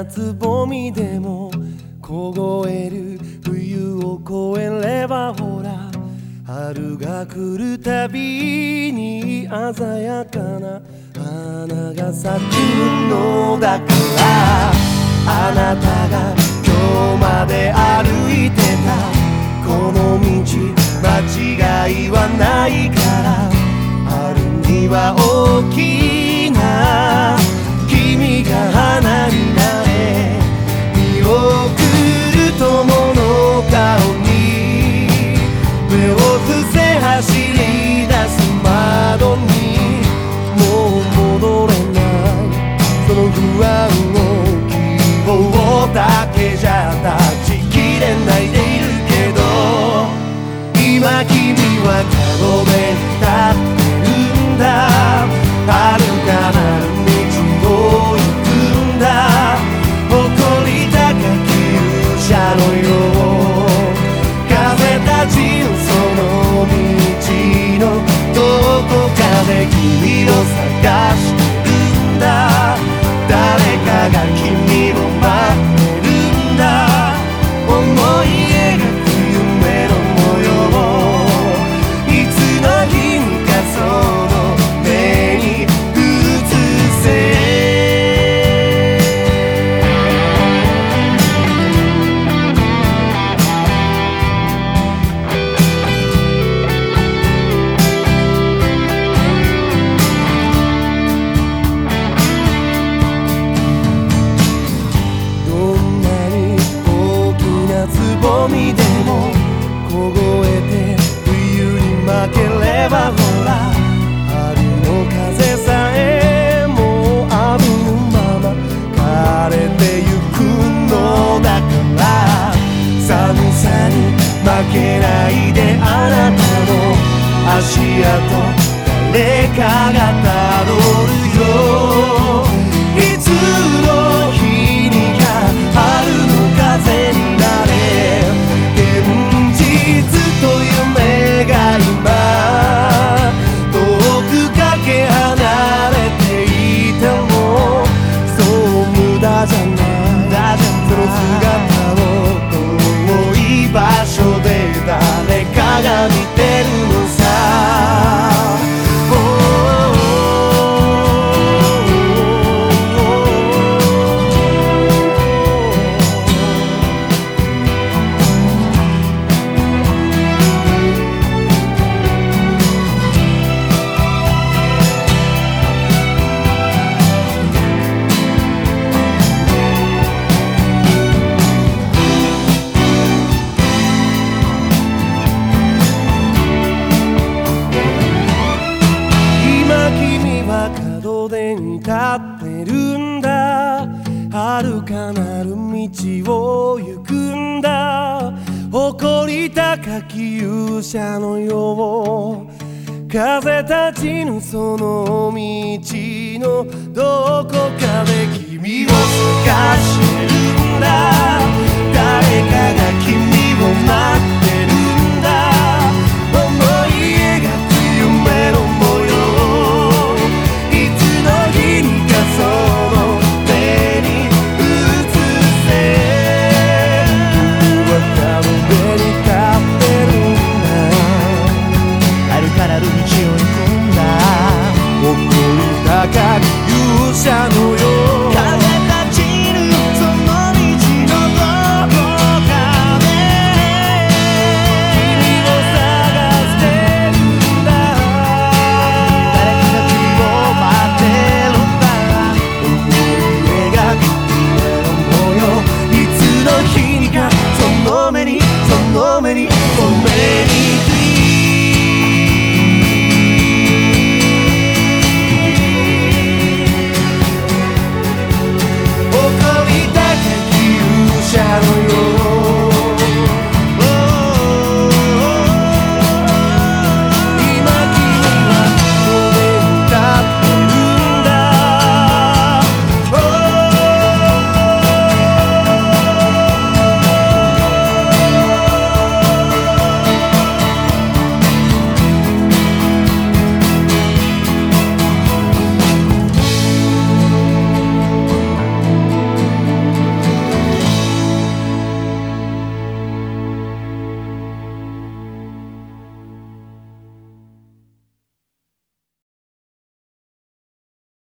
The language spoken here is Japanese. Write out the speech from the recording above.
なつぼみでも凍える冬を越えればほら春が来るたびに鮮やかな花が咲くのだからあなたが今日まで歩いてたこの道間違いはないから春には大きなこばほら春の風さえもう浴びぬまま枯れてゆくのだから寒さに負けないであなたの足跡誰かが角でに立ってるんだ。遥かなる道を行くんだ。誇り高き勇者のよう風立ちぬその道のどこかで君を探して